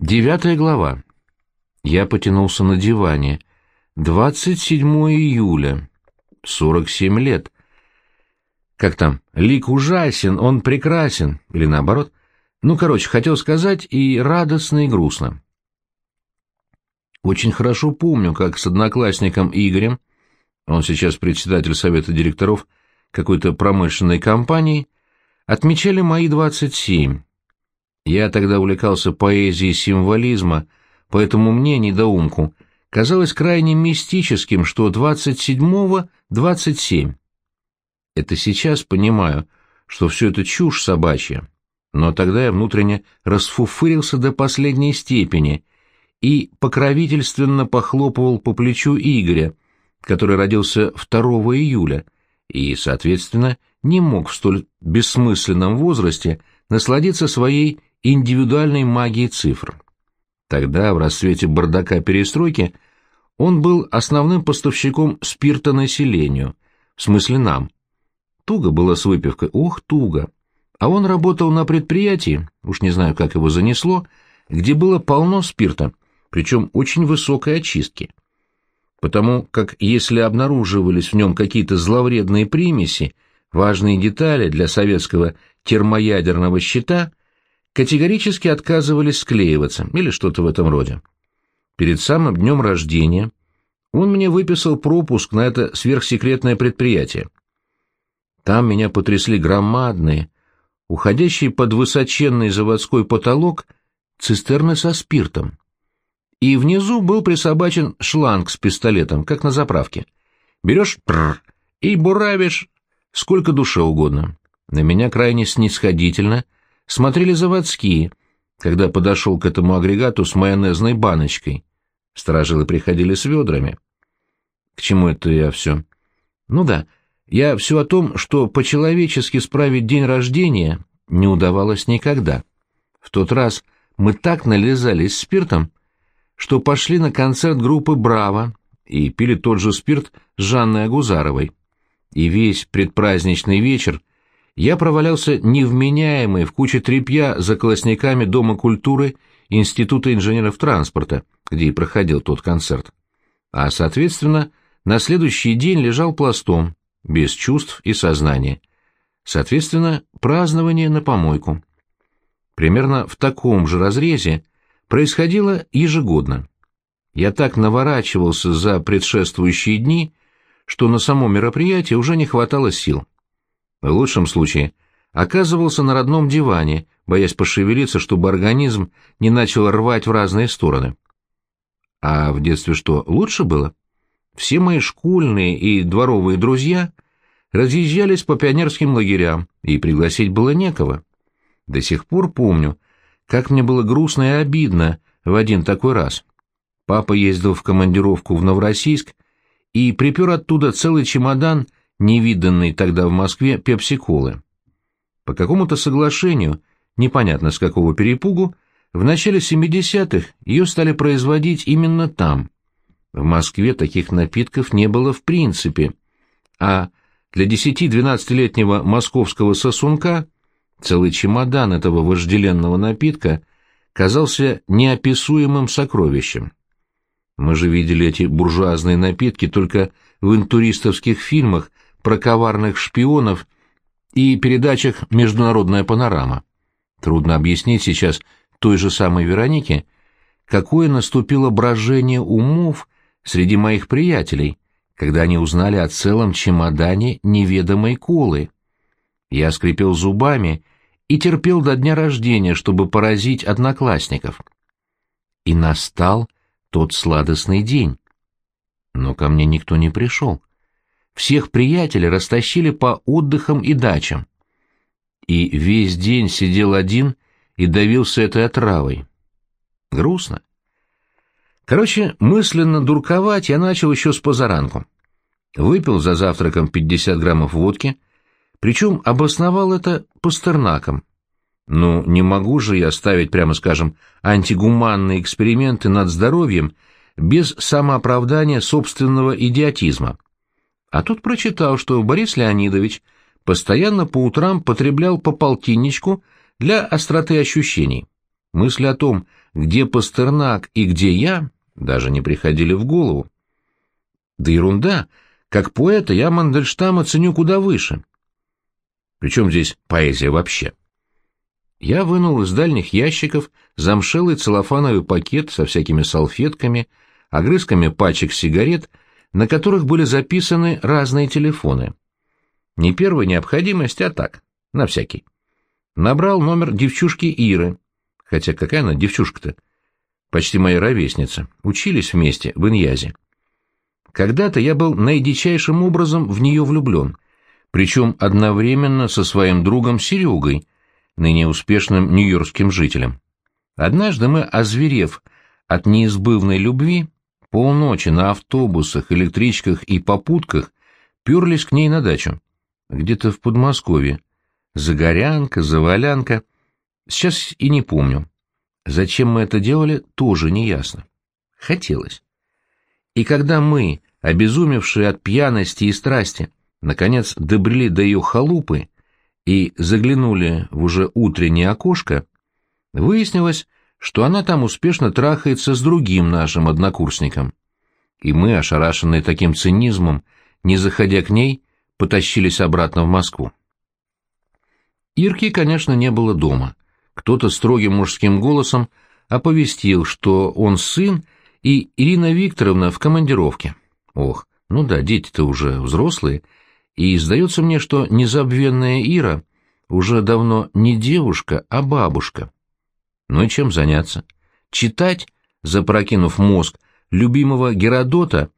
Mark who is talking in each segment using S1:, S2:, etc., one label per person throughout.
S1: Девятая глава. Я потянулся на диване. 27 июля. 47 лет. Как там? Лик ужасен, он прекрасен. Или наоборот. Ну, короче, хотел сказать и радостно, и грустно. Очень хорошо помню, как с одноклассником Игорем, он сейчас председатель совета директоров какой-то промышленной компании, отмечали мои 27. Я тогда увлекался поэзией символизма, поэтому мне, недоумку, казалось крайне мистическим, что 27-го 27. Это сейчас понимаю, что все это чушь собачья, но тогда я внутренне расфуфырился до последней степени и покровительственно похлопывал по плечу Игоря, который родился 2 июля и, соответственно, не мог в столь бессмысленном возрасте насладиться своей индивидуальной магией цифр. Тогда, в расцвете бардака перестройки, он был основным поставщиком спирта населению, в смысле нам. Туго было с выпивкой, ох, туго. А он работал на предприятии, уж не знаю, как его занесло, где было полно спирта, причем очень высокой очистки. Потому как если обнаруживались в нем какие-то зловредные примеси, важные детали для советского термоядерного щита, категорически отказывались склеиваться или что-то в этом роде. Перед самым днем рождения он мне выписал пропуск на это сверхсекретное предприятие. Там меня потрясли громадные, уходящие под высоченный заводской потолок, цистерны со спиртом и внизу был присобачен шланг с пистолетом, как на заправке. Берешь пррр и буравишь сколько душе угодно. На меня крайне снисходительно смотрели заводские, когда подошел к этому агрегату с майонезной баночкой. Сторожилы приходили с ведрами. К чему это я все? Ну да, я все о том, что по-человечески справить день рождения не удавалось никогда. В тот раз мы так нализались спиртом, что пошли на концерт группы «Браво» и пили тот же спирт с Жанной Агузаровой. И весь предпраздничный вечер я провалялся невменяемый в куче тряпья за колосниками Дома культуры Института инженеров транспорта, где и проходил тот концерт. А, соответственно, на следующий день лежал пластом, без чувств и сознания. Соответственно, празднование на помойку. Примерно в таком же разрезе происходило ежегодно. Я так наворачивался за предшествующие дни, что на само мероприятие уже не хватало сил. В лучшем случае оказывался на родном диване, боясь пошевелиться, чтобы организм не начал рвать в разные стороны. А в детстве что, лучше было? Все мои школьные и дворовые друзья разъезжались по пионерским лагерям, и пригласить было некого. До сих пор помню, как мне было грустно и обидно в один такой раз. Папа ездил в командировку в Новороссийск и припер оттуда целый чемодан, невиданный тогда в Москве, пепси-колы. По какому-то соглашению, непонятно с какого перепугу, в начале 70-х ее стали производить именно там. В Москве таких напитков не было в принципе, а для 10-12-летнего московского сосунка – Целый чемодан этого вожделенного напитка казался неописуемым сокровищем. Мы же видели эти буржуазные напитки только в интуристовских фильмах про коварных шпионов и передачах «Международная панорама». Трудно объяснить сейчас той же самой Веронике, какое наступило брожение умов среди моих приятелей, когда они узнали о целом чемодане неведомой колы. Я скрипел зубами и терпел до дня рождения, чтобы поразить одноклассников. И настал тот сладостный день. Но ко мне никто не пришел. Всех приятелей растащили по отдыхам и дачам. И весь день сидел один и давился этой отравой. Грустно. Короче, мысленно дурковать я начал еще с позаранку. Выпил за завтраком 50 граммов водки — причем обосновал это Пастернаком. Ну, не могу же я ставить, прямо скажем, антигуманные эксперименты над здоровьем без самооправдания собственного идиотизма. А тут прочитал, что Борис Леонидович постоянно по утрам потреблял по полтинничку для остроты ощущений. Мысли о том, где Пастернак и где я, даже не приходили в голову. Да ерунда, как поэта я Мандельштама ценю куда выше. Причем здесь поэзия вообще? Я вынул из дальних ящиков замшелый целлофановый пакет со всякими салфетками, огрызками пачек сигарет, на которых были записаны разные телефоны. Не первой необходимости, а так, на всякий. Набрал номер девчушки Иры, хотя какая она девчушка-то? Почти моя ровесница, учились вместе в Иньязе. Когда-то я был наидичайшим образом в нее влюблен, причем одновременно со своим другом Серегой, ныне успешным нью-йоркским жителем. Однажды мы, озверев от неизбывной любви, полночи на автобусах, электричках и попутках перлись к ней на дачу, где-то в Подмосковье. Загорянка, завалянка. Сейчас и не помню. Зачем мы это делали, тоже не ясно. Хотелось. И когда мы, обезумевшие от пьяности и страсти, наконец добрели до ее халупы, и заглянули в уже утреннее окошко, выяснилось, что она там успешно трахается с другим нашим однокурсником. И мы, ошарашенные таким цинизмом, не заходя к ней, потащились обратно в Москву. Ирки, конечно, не было дома. Кто-то строгим мужским голосом оповестил, что он сын, и Ирина Викторовна в командировке. Ох, ну да, дети-то уже взрослые, и сдается мне, что незабвенная Ира уже давно не девушка, а бабушка. Ну и чем заняться? Читать, запрокинув мозг, любимого Геродота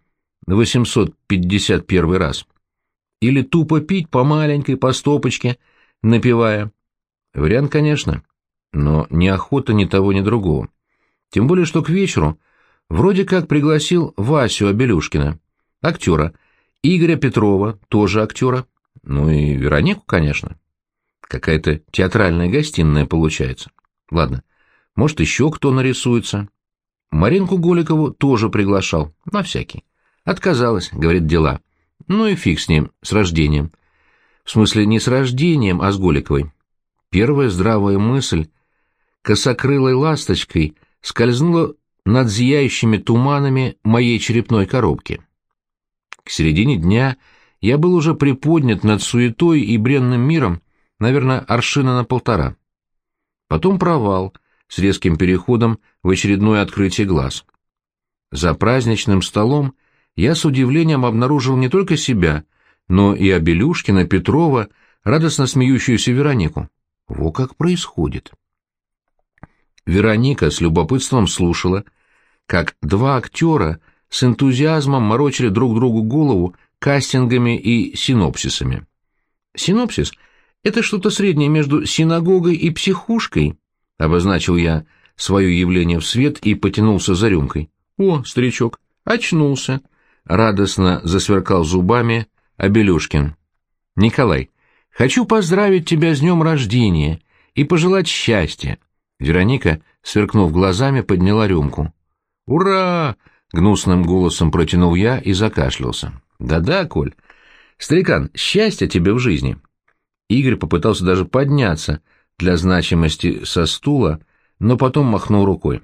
S1: 851 раз? Или тупо пить по маленькой, по стопочке, напивая? Вариант, конечно, но ни охота ни того, ни другого. Тем более, что к вечеру вроде как пригласил Васю Абелюшкина, актера, Игоря Петрова, тоже актера, ну и Веронику, конечно. Какая-то театральная гостиная получается. Ладно, может, еще кто нарисуется. Маринку Голикову тоже приглашал, на всякий. Отказалась, говорит, дела. Ну и фиг с ним, с рождением. В смысле, не с рождением, а с Голиковой. Первая здравая мысль косокрылой ласточкой скользнула над зияющими туманами моей черепной коробки. К середине дня я был уже приподнят над суетой и бренным миром, наверное, аршина на полтора. Потом провал с резким переходом в очередное открытие глаз. За праздничным столом я с удивлением обнаружил не только себя, но и Абелюшкина, Петрова, радостно смеющуюся Веронику. Во как происходит. Вероника с любопытством слушала, как два актера — с энтузиазмом морочили друг другу голову кастингами и синопсисами. Синопсис — это что-то среднее между синагогой и психушкой, — обозначил я свое явление в свет и потянулся за рюмкой. О, старичок, очнулся! — радостно засверкал зубами Абелюшкин. Николай, хочу поздравить тебя с днем рождения и пожелать счастья. Вероника, сверкнув глазами, подняла рюмку. «Ура!» Гнусным голосом протянул я и закашлялся. «Да-да, Коль. Старикан, счастья тебе в жизни!» Игорь попытался даже подняться для значимости со стула, но потом махнул рукой.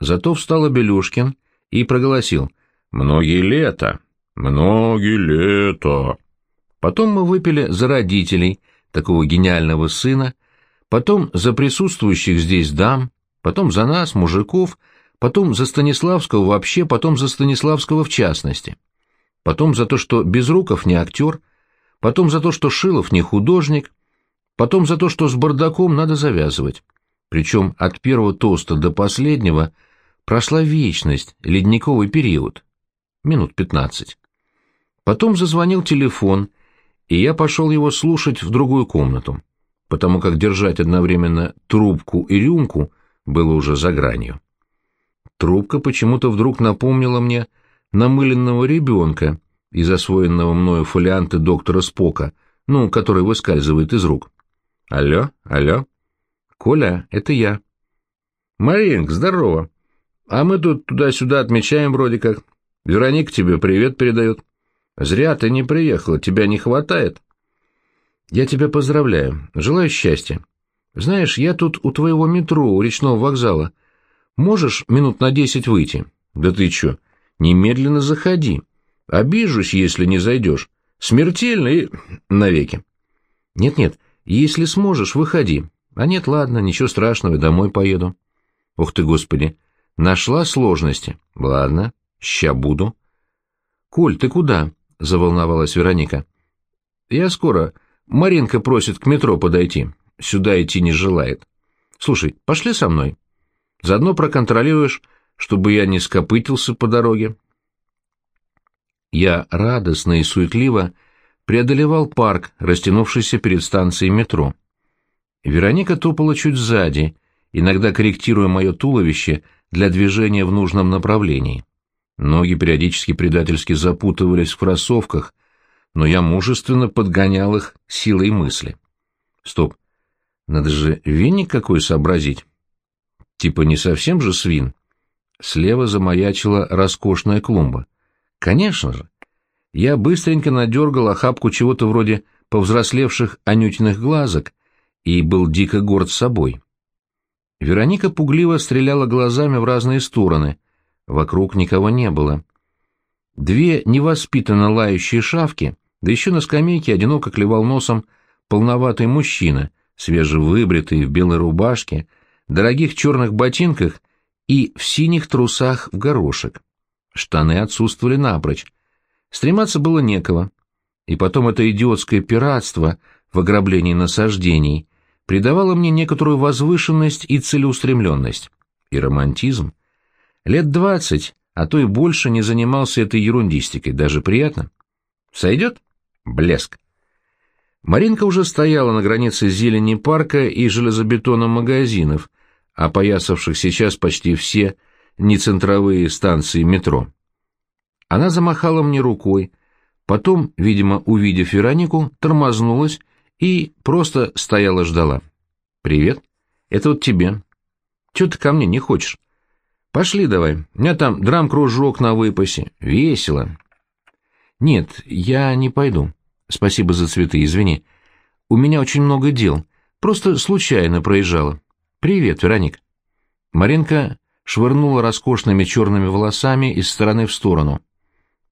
S1: Зато встал Белюшкин и проголосил. «Многие лета! Многие лета!» Потом мы выпили за родителей такого гениального сына, потом за присутствующих здесь дам, потом за нас, мужиков, потом за Станиславского вообще, потом за Станиславского в частности. Потом за то, что Безруков не актер, потом за то, что Шилов не художник, потом за то, что с бардаком надо завязывать. Причем от первого тоста до последнего прошла вечность, ледниковый период, минут пятнадцать. Потом зазвонил телефон, и я пошел его слушать в другую комнату, потому как держать одновременно трубку и рюмку было уже за гранью. Трубка почему-то вдруг напомнила мне намыленного ребенка из освоенного мною фолианта доктора Спока, ну, который выскальзывает из рук. «Алло, алло?» «Коля, это я». «Маринк, здорово. А мы тут туда-сюда отмечаем вроде как. Вероника тебе привет передает. Зря ты не приехала, тебя не хватает». «Я тебя поздравляю. Желаю счастья. Знаешь, я тут у твоего метро, у речного вокзала. Можешь минут на десять выйти? Да ты чё? Немедленно заходи. Обижусь, если не зайдешь. Смертельно и навеки. Нет-нет, если сможешь, выходи. А нет, ладно, ничего страшного, домой поеду. Ух ты, господи, нашла сложности. Ладно, ща буду. Коль, ты куда? Заволновалась Вероника. Я скоро. Маринка просит к метро подойти. Сюда идти не желает. Слушай, пошли со мной. Заодно проконтролируешь, чтобы я не скопытился по дороге. Я радостно и суетливо преодолевал парк, растянувшийся перед станцией метро. Вероника топала чуть сзади, иногда корректируя мое туловище для движения в нужном направлении. Ноги периодически предательски запутывались в кроссовках, но я мужественно подгонял их силой мысли. Стоп, надо же веник какой сообразить. Типа не совсем же свин. Слева замаячила роскошная клумба. Конечно же. Я быстренько надергал охапку чего-то вроде повзрослевших анютиных глазок и был дико горд собой. Вероника пугливо стреляла глазами в разные стороны. Вокруг никого не было. Две невоспитанно лающие шавки, да еще на скамейке одиноко клевал носом полноватый мужчина, свежевыбритый в белой рубашке, дорогих черных ботинках и в синих трусах в горошек. Штаны отсутствовали напрочь. Стрематься было некого. И потом это идиотское пиратство в ограблении насаждений придавало мне некоторую возвышенность и целеустремленность. И романтизм. Лет двадцать, а то и больше не занимался этой ерундистикой, даже приятно. Сойдет? Блеск. Маринка уже стояла на границе зелени парка и железобетона магазинов, опоясавших сейчас почти все нецентровые станции метро. Она замахала мне рукой, потом, видимо, увидев Веронику, тормознулась и просто стояла ждала. «Привет. Это вот тебе. Чего ты ко мне не хочешь? Пошли давай. У меня там драм-кружок на выпасе. Весело». «Нет, я не пойду. Спасибо за цветы, извини. У меня очень много дел. Просто случайно проезжала. Привет, Вероник». Маринка швырнула роскошными черными волосами из стороны в сторону.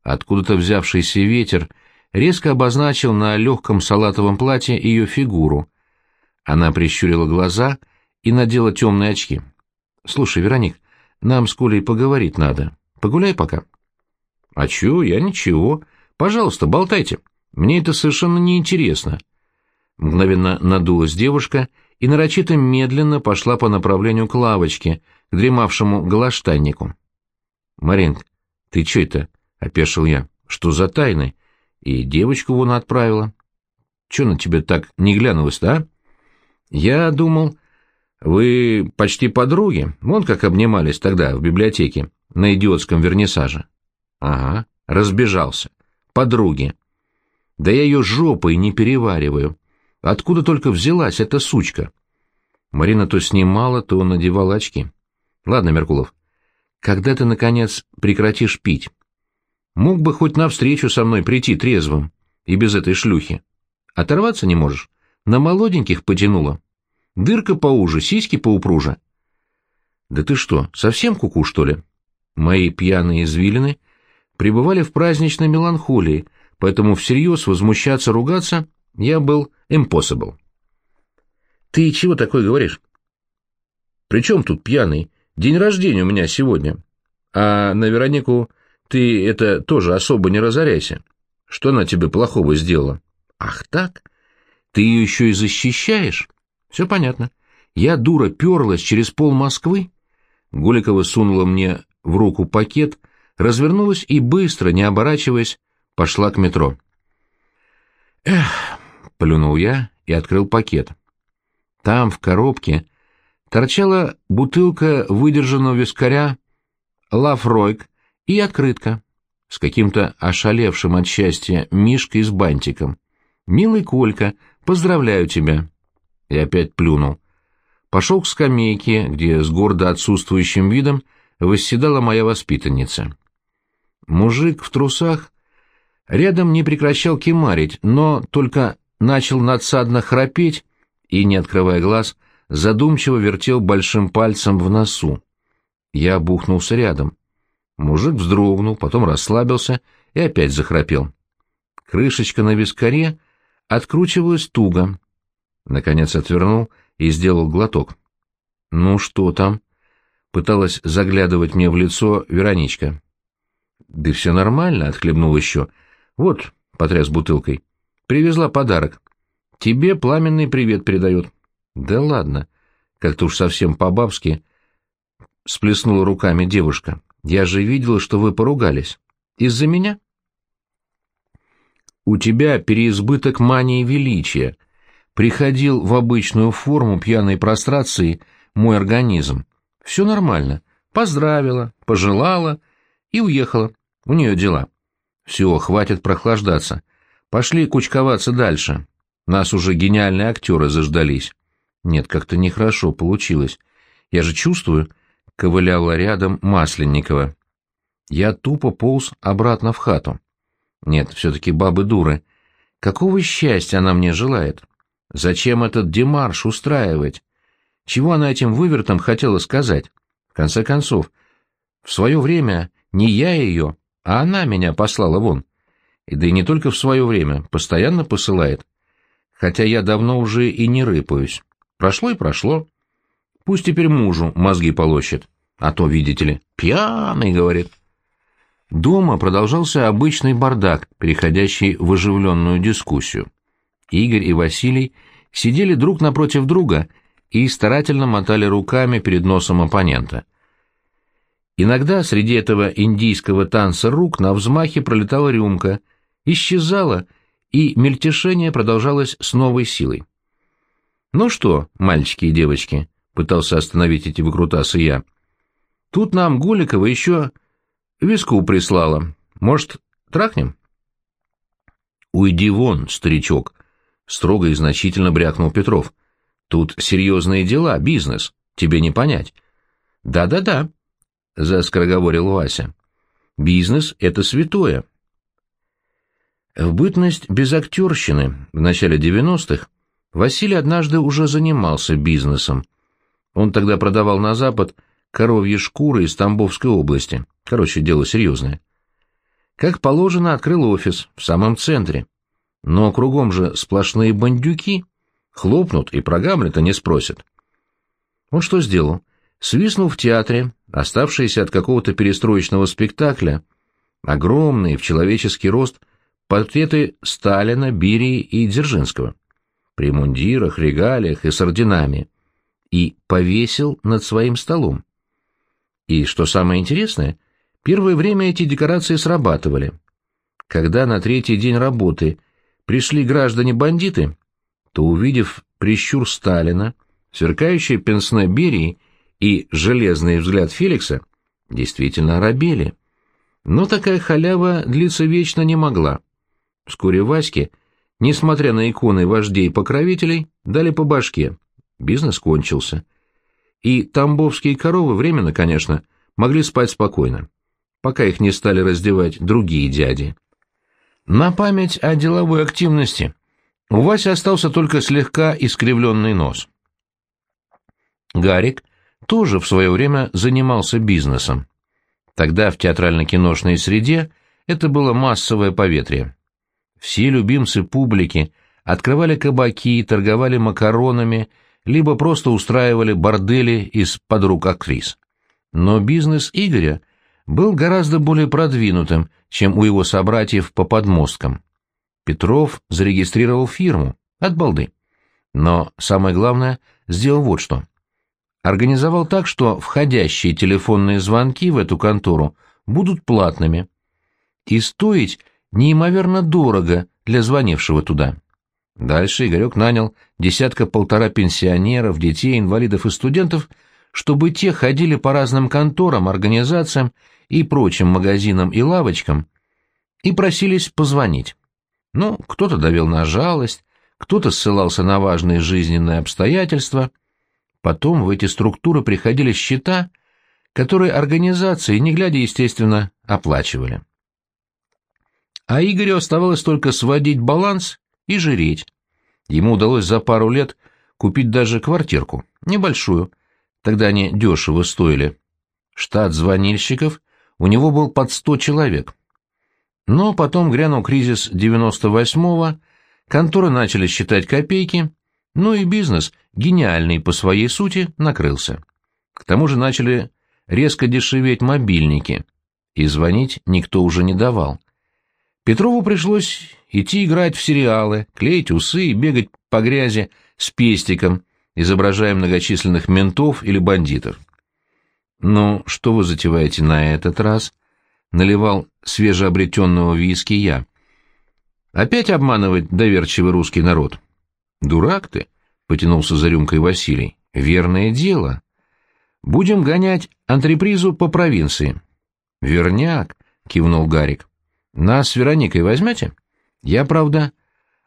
S1: Откуда-то взявшийся ветер резко обозначил на легком салатовом платье ее фигуру. Она прищурила глаза и надела темные очки. «Слушай, Вероник, нам с Колей поговорить надо. Погуляй пока». «А чё? Я ничего. Пожалуйста, болтайте. Мне это совершенно неинтересно». Мгновенно надулась девушка и нарочито медленно пошла по направлению к лавочке, к дремавшему галаштаннику. «Маринк, ты чё это?» — опешил я. «Что за тайны? И девочку вон отправила. Чё на тебя так не глянулась-то, а?» «Я думал, вы почти подруги, вон как обнимались тогда в библиотеке, на идиотском вернисаже». «Ага, разбежался. Подруги. Да я ее жопой не перевариваю. Откуда только взялась эта сучка?» Марина то снимала, то надевала очки. «Ладно, Меркулов, когда ты, наконец, прекратишь пить?» Мог бы хоть навстречу со мной прийти трезвым и без этой шлюхи. Оторваться не можешь? На молоденьких потянуло. Дырка поуже, сиськи поупруже. Да ты что, совсем куку, -ку, что ли? Мои пьяные извилины пребывали в праздничной меланхолии, поэтому всерьез возмущаться, ругаться я был impossible. Ты чего такое говоришь? При чем тут пьяный? День рождения у меня сегодня. А на Веронику ты это тоже особо не разоряйся. Что она тебе плохого сделала? Ах так? Ты ее еще и защищаешь? Все понятно. Я, дура, перлась через пол Москвы. Голикова сунула мне в руку пакет, развернулась и быстро, не оборачиваясь, пошла к метро. Эх, плюнул я и открыл пакет. Там, в коробке, торчала бутылка выдержанного вискаря «Лафройк» и открытка с каким-то ошалевшим от счастья Мишкой с бантиком. «Милый Колька, поздравляю тебя!» И опять плюнул. Пошел к скамейке, где с гордо отсутствующим видом восседала моя воспитанница. Мужик в трусах рядом не прекращал кемарить, но только начал надсадно храпеть и, не открывая глаз, задумчиво вертел большим пальцем в носу. Я бухнулся рядом. Мужик вздрогнул, потом расслабился и опять захрапел. Крышечка на вискаре откручивалась туго. Наконец отвернул и сделал глоток. «Ну что там?» — пыталась заглядывать мне в лицо Вероничка. «Да все нормально», — отхлебнул еще. «Вот», — потряс бутылкой, — «привезла подарок. Тебе пламенный привет передает». «Да ладно», — как-то уж совсем по-бабски сплеснула руками девушка. «Я же видела, что вы поругались. Из-за меня?» «У тебя переизбыток мании величия. Приходил в обычную форму пьяной прострации мой организм. Все нормально. Поздравила, пожелала и уехала. У нее дела. Все, хватит прохлаждаться. Пошли кучковаться дальше. Нас уже гениальные актеры заждались. Нет, как-то нехорошо получилось. Я же чувствую, ковыляла рядом Масленникова. Я тупо полз обратно в хату. Нет, все-таки бабы дуры. Какого счастья она мне желает? Зачем этот демарш устраивать? Чего она этим вывертом хотела сказать? В конце концов, в свое время не я ее, а она меня послала вон. И да и не только в свое время, постоянно посылает. Хотя я давно уже и не рыпаюсь. Прошло и прошло. Пусть теперь мужу мозги полощет. А то, видите ли, пьяный, говорит. Дома продолжался обычный бардак, переходящий в оживленную дискуссию. Игорь и Василий сидели друг напротив друга и старательно мотали руками перед носом оппонента. Иногда среди этого индийского танца рук на взмахе пролетала рюмка, исчезала, и мельтешение продолжалось с новой силой. «Ну что, мальчики и девочки», — пытался остановить эти выкрутасы я, — «тут нам Голикова еще виску прислала. Может, трахнем?» «Уйди вон, старичок», — строго и значительно брякнул Петров. «Тут серьезные дела, бизнес, тебе не понять». «Да-да-да», — заскороговорил Вася. «Бизнес — это святое». В бытность без актерщины в начале девяностых Василий однажды уже занимался бизнесом. Он тогда продавал на Запад коровьи шкуры из Тамбовской области. Короче, дело серьезное. Как положено, открыл офис в самом центре. Но кругом же сплошные бандюки. Хлопнут и про Гамлета не спросят. Он что сделал? Свистнул в театре, оставшиеся от какого-то перестроечного спектакля, огромные в человеческий рост портреты Сталина, Берии и Дзержинского, при мундирах, регалиях и с орденами, и повесил над своим столом. И, что самое интересное, первое время эти декорации срабатывали. Когда на третий день работы пришли граждане-бандиты, то, увидев прищур Сталина, сверкающие пенсне Берии и железный взгляд Феликса действительно оробели. Но такая халява длиться вечно не могла. Вскоре Ваське, несмотря на иконы вождей покровителей, дали по башке. Бизнес кончился. И тамбовские коровы временно, конечно, могли спать спокойно, пока их не стали раздевать другие дяди. На память о деловой активности у Васи остался только слегка искривленный нос. Гарик тоже в свое время занимался бизнесом. Тогда в театрально-киношной среде это было массовое поветрие. Все любимцы публики открывали кабаки, торговали макаронами, либо просто устраивали бордели из подруг актрис. Но бизнес Игоря был гораздо более продвинутым, чем у его собратьев по подмосткам. Петров зарегистрировал фирму от балды. Но самое главное, сделал вот что организовал так, что входящие телефонные звонки в эту контору будут платными и стоить неимоверно дорого для звонившего туда. Дальше Игорек нанял десятка-полтора пенсионеров, детей, инвалидов и студентов, чтобы те ходили по разным конторам, организациям и прочим магазинам и лавочкам и просились позвонить. Ну, кто-то давил на жалость, кто-то ссылался на важные жизненные обстоятельства — Потом в эти структуры приходили счета, которые организации, не глядя, естественно, оплачивали. А Игорю оставалось только сводить баланс и жиреть. Ему удалось за пару лет купить даже квартирку, Небольшую. Тогда они дешево стоили. Штат звонильщиков у него был под сто человек. Но потом грянул кризис 98-го, конторы начали считать копейки, ну и бизнес, гениальный по своей сути, накрылся. К тому же начали резко дешеветь мобильники, и звонить никто уже не давал. Петрову пришлось идти играть в сериалы, клеить усы и бегать по грязи с пестиком, изображая многочисленных ментов или бандитов. «Ну, что вы затеваете на этот раз?» — наливал свежеобретенного виски я. «Опять обманывать доверчивый русский народ?» «Дурак ты!» — потянулся за рюмкой Василий. «Верное дело. Будем гонять антрепризу по провинции». «Верняк!» — кивнул Гарик. «Нас с Вероникой возьмете? Я, правда,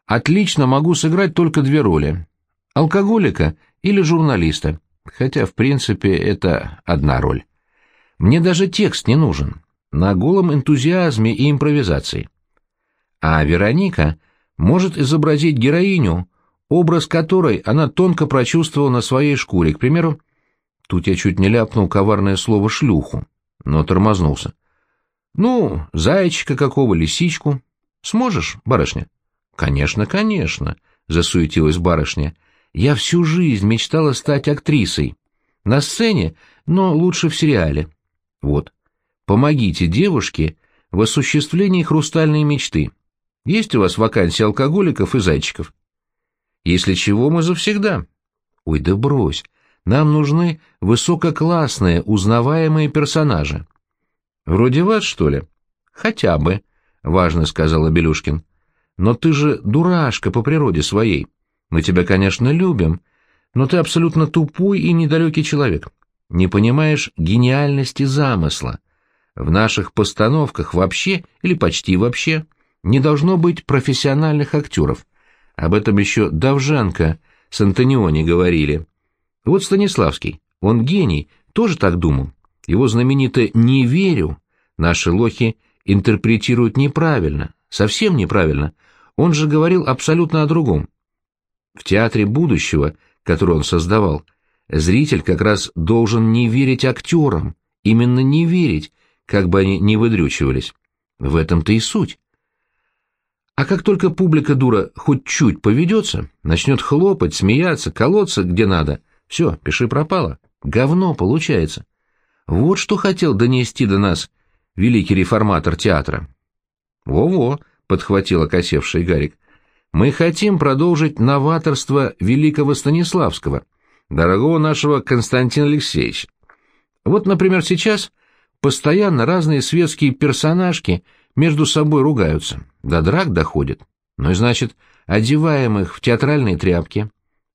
S1: отлично могу сыграть только две роли — алкоголика или журналиста хотя, в принципе, это одна роль. Мне даже текст не нужен, на голом энтузиазме и импровизации. А Вероника может изобразить героиню, образ которой она тонко прочувствовала на своей шкуре, к примеру, тут я чуть не ляпнул коварное слово «шлюху», но тормознулся. «Ну, зайчика какого, лисичку. Сможешь, барышня?» «Конечно, конечно», — засуетилась барышня. Я всю жизнь мечтала стать актрисой. На сцене, но лучше в сериале. Вот. Помогите девушке в осуществлении хрустальной мечты. Есть у вас вакансии алкоголиков и зайчиков? Если чего, мы завсегда. Ой, да брось. Нам нужны высококлассные, узнаваемые персонажи. Вроде вас, что ли? Хотя бы, — важно сказала Белюшкин. Но ты же дурашка по природе своей. Мы тебя, конечно, любим, но ты абсолютно тупой и недалекий человек. Не понимаешь гениальности замысла. В наших постановках вообще или почти вообще не должно быть профессиональных актеров. Об этом еще Давженко с Антониони говорили. Вот Станиславский, он гений, тоже так думал. Его знаменитое «не верю» наши лохи интерпретируют неправильно, совсем неправильно. Он же говорил абсолютно о другом. В театре будущего, который он создавал, зритель как раз должен не верить актерам, именно не верить, как бы они ни выдрючивались. В этом-то и суть. А как только публика дура хоть чуть поведется, начнет хлопать, смеяться, колоться где надо, все, пиши пропало, говно получается. Вот что хотел донести до нас великий реформатор театра. «Во-во», — подхватил окосевший Гарик, мы хотим продолжить новаторство великого Станиславского, дорогого нашего Константина Алексеевича. Вот, например, сейчас постоянно разные светские персонажки между собой ругаются, до драк доходит. Ну и значит, одеваем их в театральные тряпки,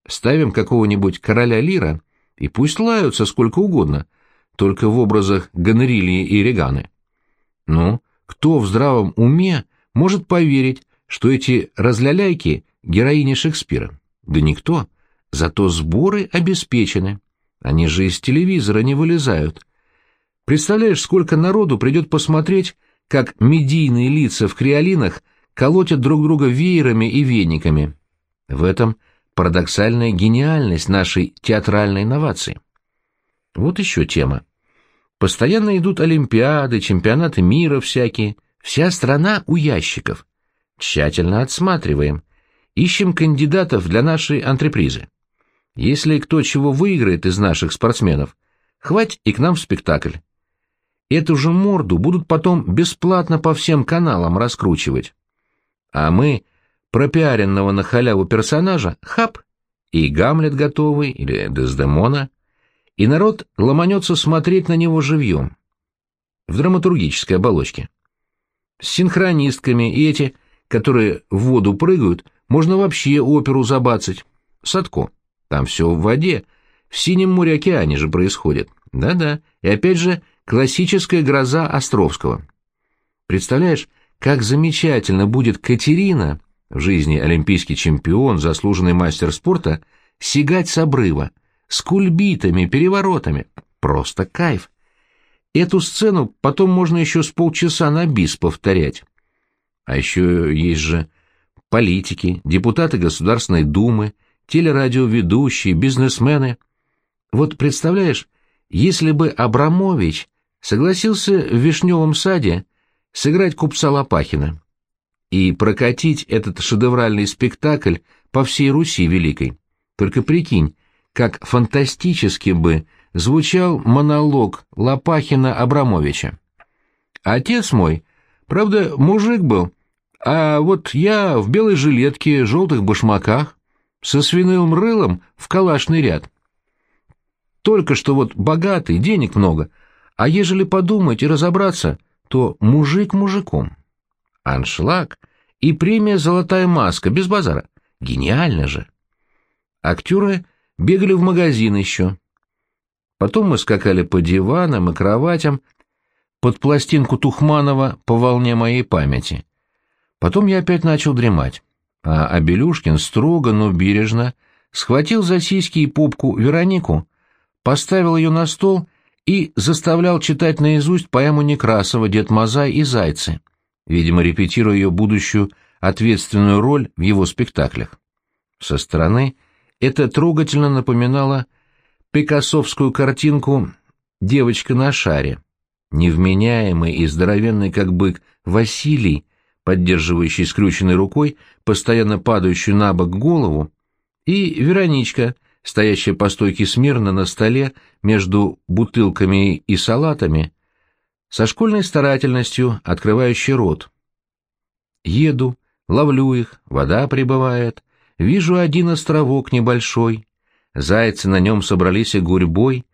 S1: ставим какого-нибудь короля Лира, и пусть лаются сколько угодно, только в образах Гонорилии и Реганы. Ну, кто в здравом уме может поверить, что эти разляляйки — героини Шекспира. Да никто. Зато сборы обеспечены. Они же из телевизора не вылезают. Представляешь, сколько народу придет посмотреть, как медийные лица в креолинах колотят друг друга веерами и вениками. В этом парадоксальная гениальность нашей театральной инновации. Вот еще тема. Постоянно идут олимпиады, чемпионаты мира всякие. Вся страна у ящиков. Тщательно отсматриваем. Ищем кандидатов для нашей антрепризы. Если кто чего выиграет из наших спортсменов, хвать и к нам в спектакль. Эту же морду будут потом бесплатно по всем каналам раскручивать. А мы пропиаренного на халяву персонажа, хап, и Гамлет готовый, или Дездемона, и народ ломанется смотреть на него живьем. В драматургической оболочке. С синхронистками и эти которые в воду прыгают, можно вообще оперу забацать. Садко. Там все в воде. В синем море-океане же происходит. Да-да. И опять же, классическая гроза Островского. Представляешь, как замечательно будет Катерина, в жизни олимпийский чемпион, заслуженный мастер спорта, сигать с обрыва, с кульбитами, переворотами. Просто кайф. Эту сцену потом можно еще с полчаса на бис повторять. А еще есть же политики, депутаты Государственной Думы, телерадиоведущие, бизнесмены. Вот представляешь, если бы Абрамович согласился в Вишневом саде сыграть купца Лопахина и прокатить этот шедевральный спектакль по всей Руси Великой. Только прикинь, как фантастически бы звучал монолог Лопахина Абрамовича. Отец мой, правда, мужик был, а вот я в белой жилетке, желтых башмаках, со свиным рылом в калашный ряд. Только что вот богатый, денег много, а ежели подумать и разобраться, то мужик мужиком. Аншлаг и премия «Золотая маска» без базара. Гениально же. Актеры бегали в магазин еще. Потом мы скакали по диванам и кроватям, под пластинку Тухманова по волне моей памяти. Потом я опять начал дремать, а Абелюшкин строго, но бережно схватил за сиськи и попку Веронику, поставил ее на стол и заставлял читать наизусть поэму Некрасова «Дед Мазай и Зайцы», видимо, репетируя ее будущую ответственную роль в его спектаклях. Со стороны это трогательно напоминало пикассовскую картинку «Девочка на шаре». Невменяемый и здоровенный, как бык, Василий, поддерживающий скрюченной рукой постоянно падающую на бок голову, и Вероничка, стоящая по стойке смирно на столе между бутылками и салатами, со школьной старательностью открывающий рот. Еду, ловлю их, вода прибывает, вижу один островок небольшой, зайцы на нем собрались и гурьбой,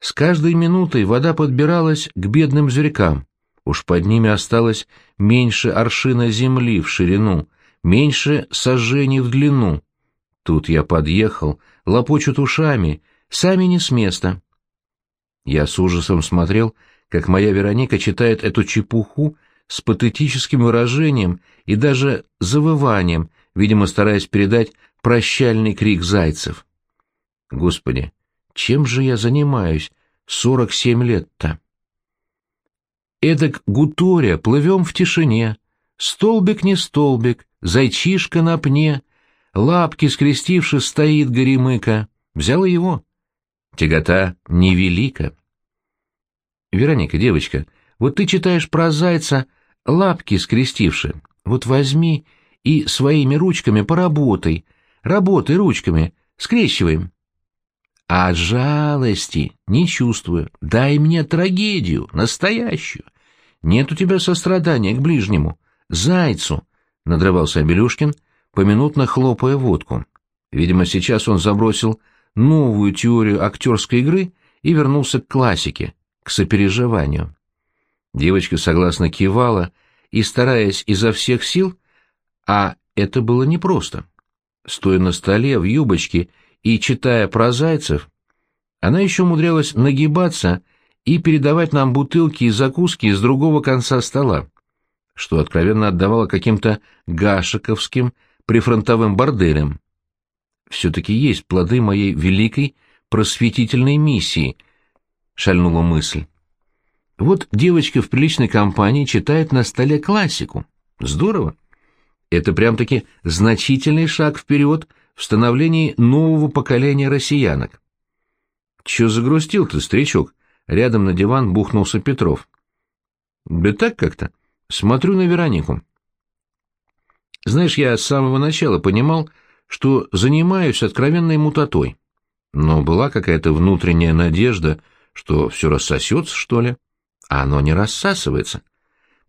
S1: с каждой минутой вода подбиралась к бедным зверькам, уж под ними осталось меньше аршина земли в ширину, меньше сожжений в длину. Тут я подъехал, лопочут ушами, сами не с места. Я с ужасом смотрел, как моя Вероника читает эту чепуху с патетическим выражением и даже завыванием, видимо, стараясь передать прощальный крик зайцев. Господи, чем же я занимаюсь сорок семь лет-то? Эдак гуторя, плывем в тишине, столбик не столбик, зайчишка на пне, лапки скрестивши стоит горемыка, взяла его. Тягота невелика. Вероника, девочка, вот ты читаешь про зайца, лапки скрестивши. Вот возьми и своими ручками поработай. Работай ручками, скрещиваем. А жалости не чувствую. Дай мне трагедию, настоящую. Нет у тебя сострадания к ближнему. Зайцу, — надрывался Абелюшкин, поминутно хлопая водку. Видимо, сейчас он забросил новую теорию актерской игры и вернулся к классике, к сопереживанию. Девочка согласно кивала и, стараясь изо всех сил, а это было непросто. Стоя на столе в юбочке и читая про зайцев, она еще умудрялась нагибаться и передавать нам бутылки и закуски из другого конца стола, что откровенно отдавало каким-то гашиковским прифронтовым борделям. Все-таки есть плоды моей великой просветительной миссии, шальнула мысль. Вот девочка в приличной компании читает на столе классику. Здорово. Это прям-таки значительный шаг вперед в становлении нового поколения россиянок. Че загрустил ты, старичок? Рядом на диван бухнулся Петров. Да так как-то. Смотрю на Веронику. Знаешь, я с самого начала понимал, что занимаюсь откровенной мутатой. Но была какая-то внутренняя надежда, что все рассосется, что ли а оно не рассасывается.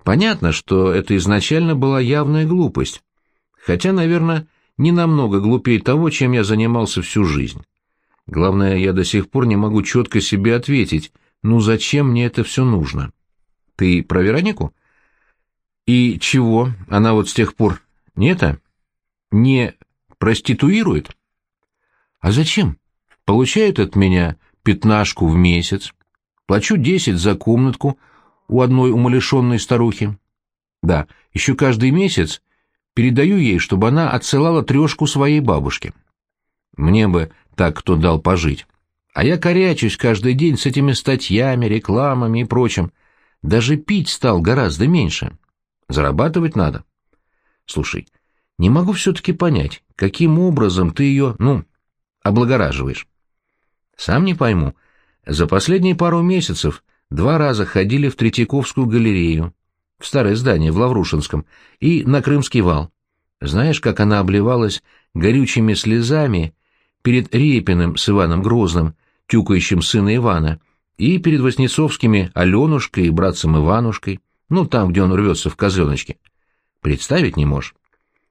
S1: Понятно, что это изначально была явная глупость, хотя, наверное, не намного глупее того, чем я занимался всю жизнь. Главное, я до сих пор не могу четко себе ответить, ну зачем мне это все нужно? Ты про Веронику? И чего, она вот с тех пор не это? Не проституирует? А зачем? Получает от меня пятнашку в месяц, Плачу десять за комнатку у одной умалишенной старухи. Да, еще каждый месяц передаю ей, чтобы она отсылала трешку своей бабушке. Мне бы так кто дал пожить. А я корячусь каждый день с этими статьями, рекламами и прочим. Даже пить стал гораздо меньше. Зарабатывать надо. Слушай, не могу все-таки понять, каким образом ты ее, ну, облагораживаешь. Сам не пойму. За последние пару месяцев два раза ходили в Третьяковскую галерею, в старое здание в Лаврушинском, и на Крымский вал. Знаешь, как она обливалась горючими слезами перед Репиным с Иваном Грозным, тюкающим сына Ивана, и перед Воснецовскими Аленушкой и братцем Иванушкой, ну, там, где он рвется в козленочке. Представить не можешь?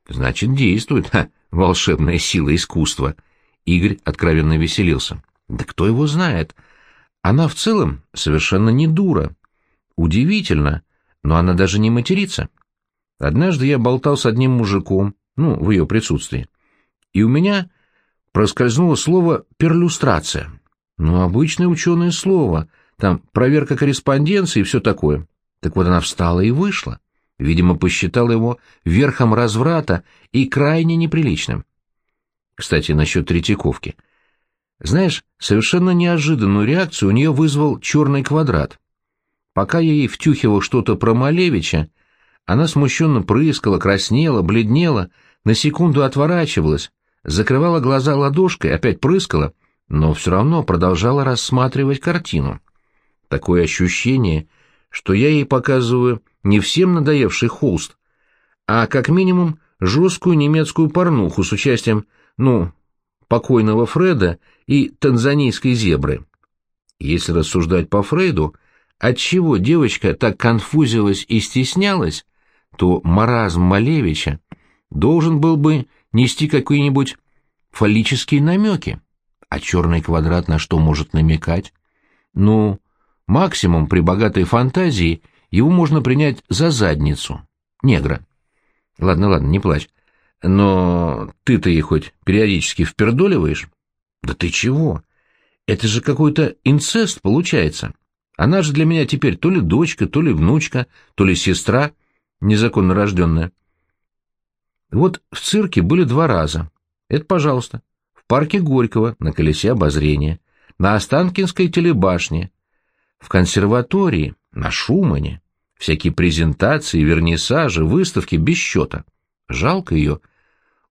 S1: Значит, действует, ха, волшебная сила искусства. Игорь откровенно веселился. Да кто его знает? Она в целом совершенно не дура. Удивительно, но она даже не матерится. Однажды я болтал с одним мужиком, ну, в ее присутствии, и у меня проскользнуло слово «перлюстрация». Ну, обычное ученое слово, там проверка корреспонденции и все такое. Так вот она встала и вышла. Видимо, посчитала его верхом разврата и крайне неприличным. Кстати, насчет Третьяковки. Знаешь, совершенно неожиданную реакцию у нее вызвал черный квадрат. Пока я ей втюхивал что-то про Малевича, она смущенно прыскала, краснела, бледнела, на секунду отворачивалась, закрывала глаза ладошкой, опять прыскала, но все равно продолжала рассматривать картину. Такое ощущение, что я ей показываю не всем надоевший холст, а как минимум жесткую немецкую порнуху с участием, ну, покойного Фреда и танзанийской зебры. Если рассуждать по Фрейду, отчего девочка так конфузилась и стеснялась, то маразм Малевича должен был бы нести какие-нибудь фаллические намеки. А черный квадрат на что может намекать? Ну, максимум при богатой фантазии его можно принять за задницу. Негра. Ладно, ладно, не плачь. Но ты-то ей хоть периодически впердоливаешь? Да ты чего? Это же какой-то инцест получается. Она же для меня теперь то ли дочка, то ли внучка, то ли сестра, незаконно рожденная. Вот в цирке были два раза. Это, пожалуйста парке Горького на колесе обозрения, на Останкинской телебашне, в консерватории, на Шумане, всякие презентации, вернисажи, выставки без счета. Жалко ее.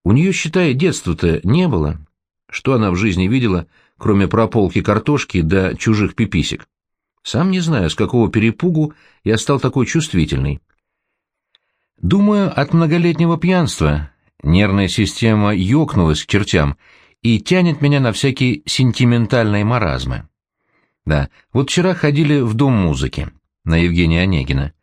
S1: У нее, считай, детства-то не было. Что она в жизни видела, кроме прополки картошки до чужих пиписек? Сам не знаю, с какого перепугу я стал такой чувствительный. Думаю, от многолетнего пьянства нервная система ёкнулась к чертям, и тянет меня на всякие сентиментальные маразмы. Да, вот вчера ходили в Дом музыки на Евгения Онегина.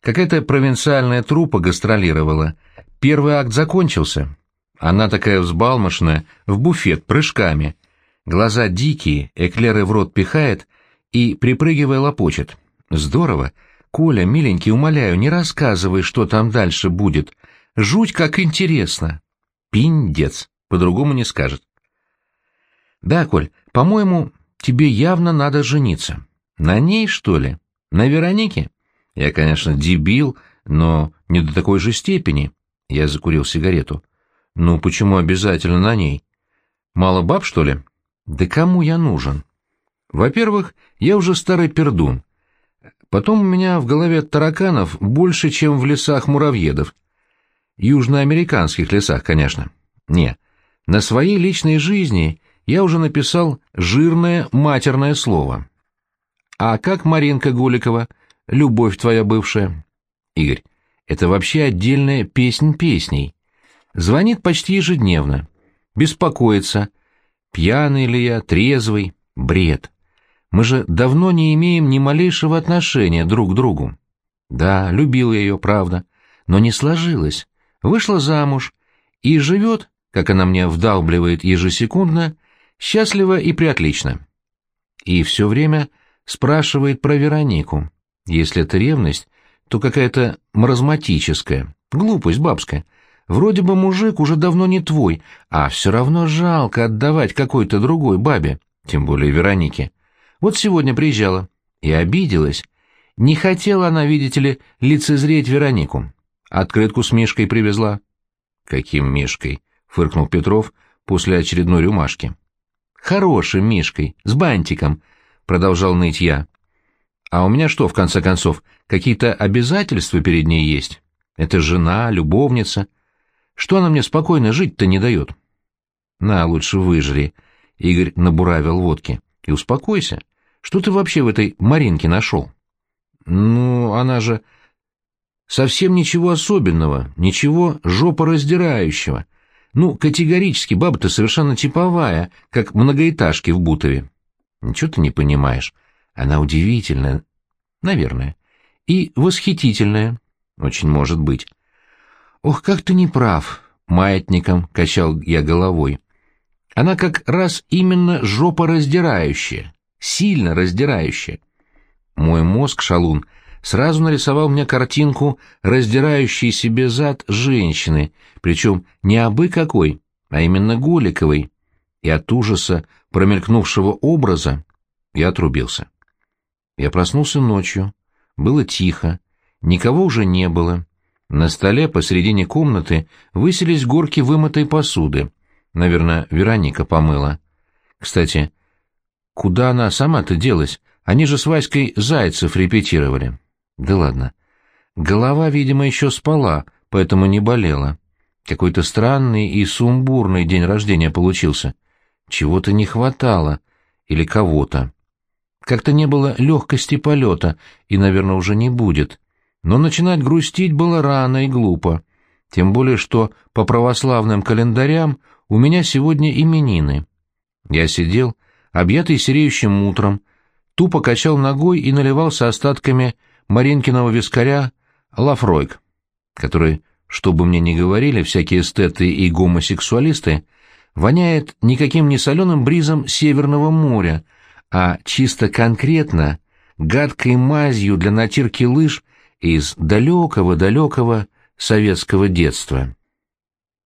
S1: Какая-то провинциальная труппа гастролировала. Первый акт закончился. Она такая взбалмошная, в буфет, прыжками. Глаза дикие, эклеры в рот пихает и, припрыгивая, лопочет. Здорово. Коля, миленький, умоляю, не рассказывай, что там дальше будет. Жуть, как интересно. Пиндец по-другому не скажет. Да, Коль, по-моему, тебе явно надо жениться. На ней, что ли? На Веронике? Я, конечно, дебил, но не до такой же степени. Я закурил сигарету. Ну, почему обязательно на ней? Мало баб, что ли? Да кому я нужен? Во-первых, я уже старый пердун. Потом у меня в голове тараканов больше, чем в лесах муравьедов. Южноамериканских лесах, конечно. Не, на своей личной жизни я уже написал жирное матерное слово. А как Маринка Голикова, любовь твоя бывшая? Игорь, это вообще отдельная песнь песней. Звонит почти ежедневно. Беспокоится. Пьяный ли я, трезвый? Бред. Мы же давно не имеем ни малейшего отношения друг к другу. Да, любил я ее, правда, но не сложилось. Вышла замуж и живет как она мне вдалбливает ежесекундно, счастливо и приотлично. И все время спрашивает про Веронику. Если это ревность, то какая-то маразматическая, глупость бабская. Вроде бы мужик уже давно не твой, а все равно жалко отдавать какой-то другой бабе, тем более Веронике. Вот сегодня приезжала и обиделась. Не хотела она, видите ли, лицезреть Веронику. Открытку с Мишкой привезла. Каким Мишкой? фыркнул Петров после очередной рюмашки. Хорошим Мишкой, с бантиком, продолжал ныть я. А у меня что, в конце концов, какие-то обязательства перед ней есть? Это жена, любовница. Что она мне спокойно жить-то не дает? На, лучше выжри. Игорь набуравил водки. И успокойся. Что ты вообще в этой Маринке нашел? Ну, она же... Совсем ничего особенного, ничего жопораздирающего. Ну, категорически баба-то совершенно типовая, как многоэтажки в Бутове. Ничего ты не понимаешь. Она удивительная, наверное, и восхитительная, очень может быть. Ох, как ты не прав, маятником качал я головой. Она как раз именно жопа раздирающая, сильно раздирающая. Мой мозг, шалун, сразу нарисовал мне картинку раздирающей себе зад женщины, причем не абы какой, а именно Голиковой, и от ужаса промелькнувшего образа я отрубился. Я проснулся ночью, было тихо, никого уже не было. На столе посредине комнаты высились горки вымытой посуды, Наверное, Вероника помыла. Кстати, куда она сама-то делась? Они же с Васькой Зайцев репетировали. Да ладно. Голова, видимо, еще спала, поэтому не болела. Какой-то странный и сумбурный день рождения получился. Чего-то не хватало. Или кого-то. Как-то не было легкости полета, и, наверное, уже не будет. Но начинать грустить было рано и глупо. Тем более, что по православным календарям у меня сегодня именины. Я сидел, объятый сереющим утром, тупо качал ногой и наливался остатками Маринкиного вискаря Лафройк, который, что бы мне ни говорили всякие эстеты и гомосексуалисты, воняет никаким не соленым бризом Северного моря, а чисто конкретно гадкой мазью для натирки лыж из далекого-далекого советского детства.